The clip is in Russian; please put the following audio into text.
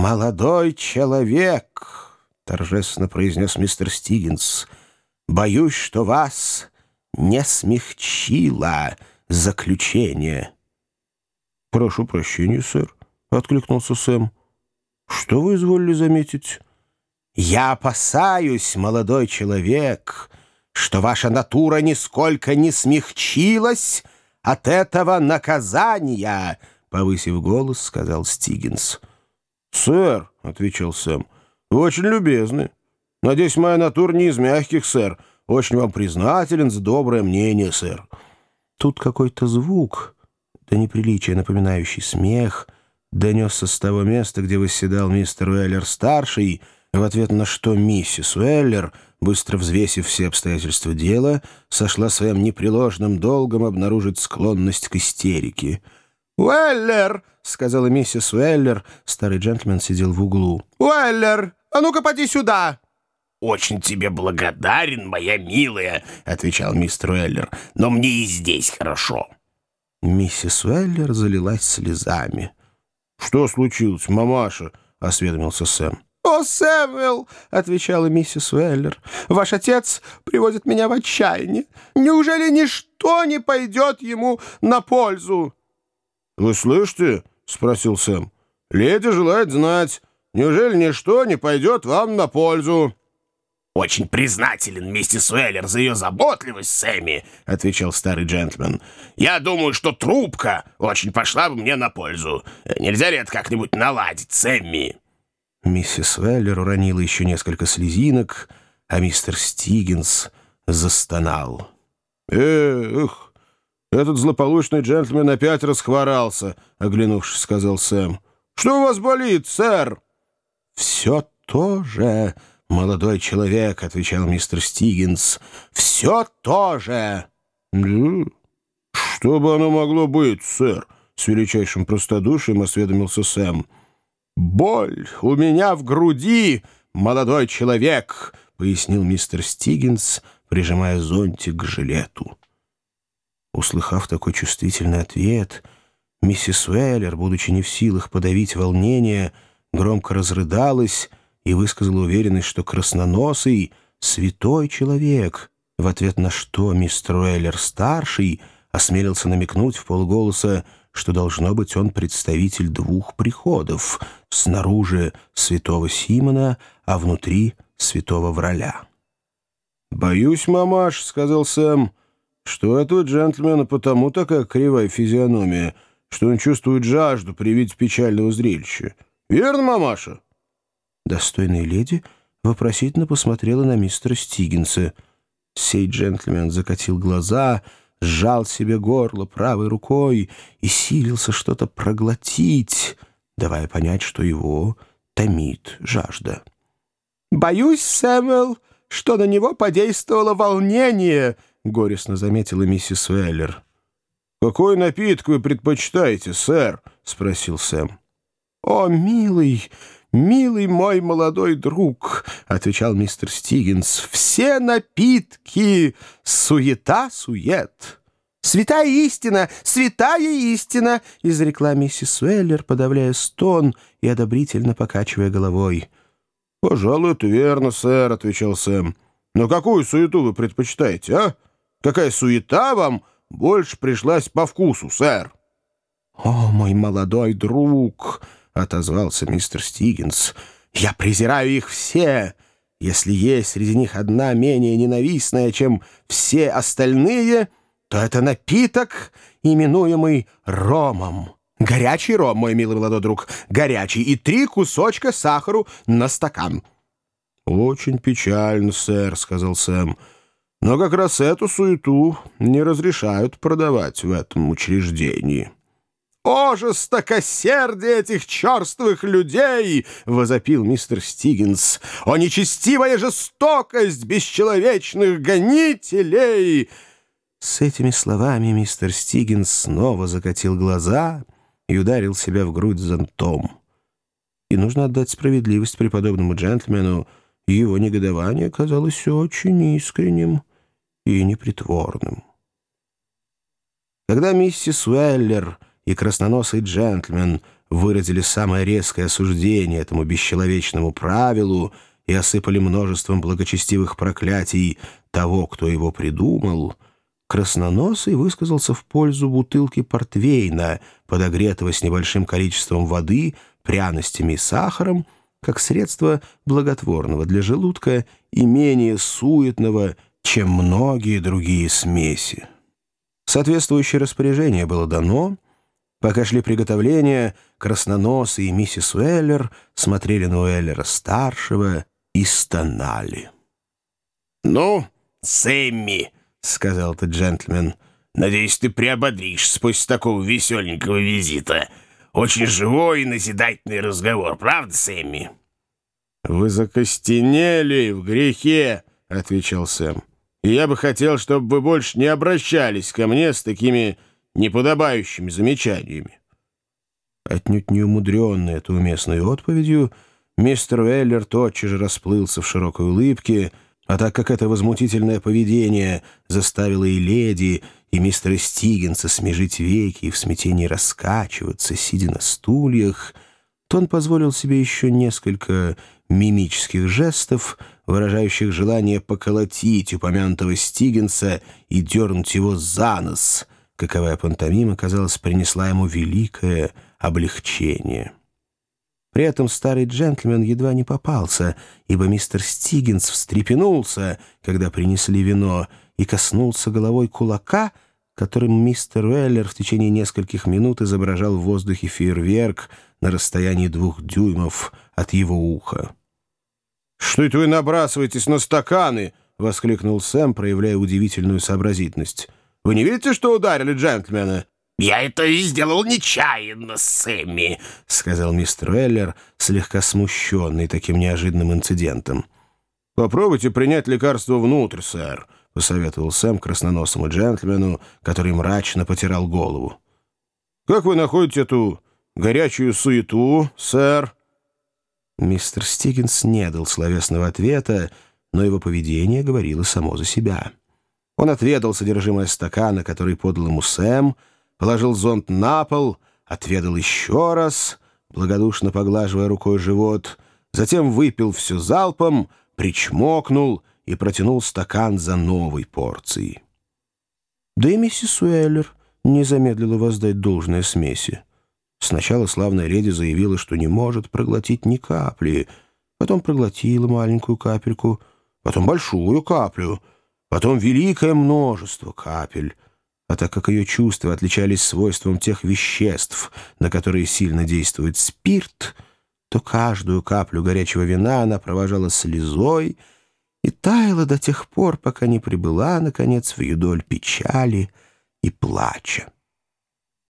«Молодой человек», — торжественно произнес мистер Стигинс, — «боюсь, что вас не смягчило заключение». «Прошу прощения, сэр», — откликнулся Сэм. «Что вы изволили заметить?» «Я опасаюсь, молодой человек, что ваша натура нисколько не смягчилась от этого наказания», — повысив голос, сказал Стигинс. «Сэр», — отвечал Сэм, — «вы очень любезны. Надеюсь, моя натура не из мягких, сэр. Очень вам признателен за доброе мнение, сэр». Тут какой-то звук, да неприличие напоминающий смех, донесся с того места, где восседал мистер Уэллер-старший, в ответ на что миссис Уэллер, быстро взвесив все обстоятельства дела, сошла своим непреложным долгом обнаружить склонность к истерике. «Уэллер!» — сказала миссис Уэллер. Старый джентльмен сидел в углу. «Уэллер, а ну-ка поди сюда!» «Очень тебе благодарен, моя милая», — отвечал мистер Уэллер. «Но мне и здесь хорошо». Миссис Уэллер залилась слезами. «Что случилось, мамаша?» — осведомился Сэм. «О, Сэмюэл!» — отвечала миссис Уэллер. «Ваш отец приводит меня в отчаяние. Неужели ничто не пойдет ему на пользу?» «Вы слышите?» — спросил Сэм. «Леди желает знать, неужели ничто не пойдет вам на пользу?» «Очень признателен миссис Уэллер за ее заботливость, Сэмми», — отвечал старый джентльмен. «Я думаю, что трубка очень пошла бы мне на пользу. Нельзя ли это как-нибудь наладить, Сэмми?» Миссис Уэллер уронила еще несколько слезинок, а мистер Стигинс застонал. «Эх!» «Этот злополучный джентльмен опять расхворался», — оглянувшись, сказал Сэм. «Что у вас болит, сэр?» «Все то же, молодой человек», — отвечал мистер Стигинс. «Все то же». «Да? Что бы оно могло быть, сэр?» — с величайшим простодушием осведомился Сэм. «Боль у меня в груди, молодой человек», — пояснил мистер Стигинс, прижимая зонтик к жилету. Услыхав такой чувствительный ответ, миссис Уэллер, будучи не в силах подавить волнение, громко разрыдалась и высказала уверенность, что красноносый — святой человек, в ответ на что мистер Уэллер-старший осмелился намекнуть в полголоса, что должно быть он представитель двух приходов, снаружи святого Симона, а внутри святого Враля. «Боюсь, мамаш», — сказал Сэм, — что у этого джентльмена потому такая кривая физиономия, что он чувствует жажду при виде печального зрелища. Верно, мамаша?» Достойная леди вопросительно посмотрела на мистера Стигинса. Сей джентльмен закатил глаза, сжал себе горло правой рукой и силился что-то проглотить, давая понять, что его томит жажда. «Боюсь, Сэмюэл, что на него подействовало волнение», — горестно заметила миссис Уэллер. «Какой напиток вы предпочитаете, сэр?» — спросил Сэм. «О, милый, милый мой молодой друг!» — отвечал мистер Стигинс. «Все напитки — суета-сует!» «Святая истина! Святая истина!» — изрекла миссис Уэллер, подавляя стон и одобрительно покачивая головой. «Пожалуй, это верно, сэр», — отвечал Сэм. «Но какую суету вы предпочитаете, а?» Какая суета вам больше пришлась по вкусу, сэр?» «О, мой молодой друг!» — отозвался мистер Стигинс. «Я презираю их все. Если есть среди них одна менее ненавистная, чем все остальные, то это напиток, именуемый ромом. Горячий ром, мой милый молодой друг, горячий, и три кусочка сахару на стакан». «Очень печально, сэр», — сказал Сэм. Но как раз эту суету не разрешают продавать в этом учреждении. «О, жестокосердие этих черствых людей!» — возопил мистер Стигинс. «О, нечестивая жестокость бесчеловечных гонителей!» С этими словами мистер Стигинс снова закатил глаза и ударил себя в грудь зонтом. И нужно отдать справедливость преподобному джентльмену, его негодование казалось очень искренним и непритворным. Когда миссис Уэллер и красноносый джентльмен выразили самое резкое осуждение этому бесчеловечному правилу и осыпали множеством благочестивых проклятий того, кто его придумал, Красноносый высказался в пользу бутылки портвейна, подогретого с небольшим количеством воды, пряностями и сахаром, как средство благотворного для желудка и менее суетного, чем многие другие смеси. Соответствующее распоряжение было дано. Пока шли приготовления, Красноносый и миссис Уэллер смотрели на Уэллера-старшего и стонали. «Ну, Сэмми!» — сказал этот джентльмен. «Надеюсь, ты приободришься после такого веселенького визита. Очень живой и назидательный разговор, правда, Сэмми?» «Вы закостенели в грехе», — отвечал Сэм. «И я бы хотел, чтобы вы больше не обращались ко мне с такими неподобающими замечаниями». Отнюдь не умудренный этой уместной отповедью, мистер Веллер тотчас же расплылся в широкой улыбке — а так как это возмутительное поведение заставило и леди, и мистера Стигенса смежить веки и в смятении раскачиваться, сидя на стульях, то он позволил себе еще несколько мимических жестов, выражающих желание поколотить упомянутого Стигенса и дернуть его за нос, каковая пантомима, казалось, принесла ему великое облегчение. При этом старый джентльмен едва не попался, ибо мистер Стигинс встрепенулся, когда принесли вино, и коснулся головой кулака, которым мистер Уэллер в течение нескольких минут изображал в воздухе фейерверк на расстоянии двух дюймов от его уха. «Что это вы набрасываетесь на стаканы?» — воскликнул Сэм, проявляя удивительную сообразительность. «Вы не видите, что ударили джентльмена?» «Я это сделал нечаянно, Сэмми», — сказал мистер Эллер, слегка смущенный таким неожиданным инцидентом. «Попробуйте принять лекарство внутрь, сэр», — посоветовал Сэм красноносому джентльмену, который мрачно потирал голову. «Как вы находите эту горячую суету, сэр?» Мистер Стигинс не дал словесного ответа, но его поведение говорило само за себя. Он отведал содержимое стакана, который подал ему Сэм, — положил зонт на пол, отведал еще раз, благодушно поглаживая рукой живот, затем выпил все залпом, причмокнул и протянул стакан за новой порцией. Да и миссис Уэллер не замедлила воздать должное смеси. Сначала славная леди заявила, что не может проглотить ни капли, потом проглотила маленькую капельку, потом большую каплю, потом великое множество капель — а так как ее чувства отличались свойством тех веществ, на которые сильно действует спирт, то каждую каплю горячего вина она провожала слезой и таяла до тех пор, пока не прибыла, наконец, в юдоль печали и плача.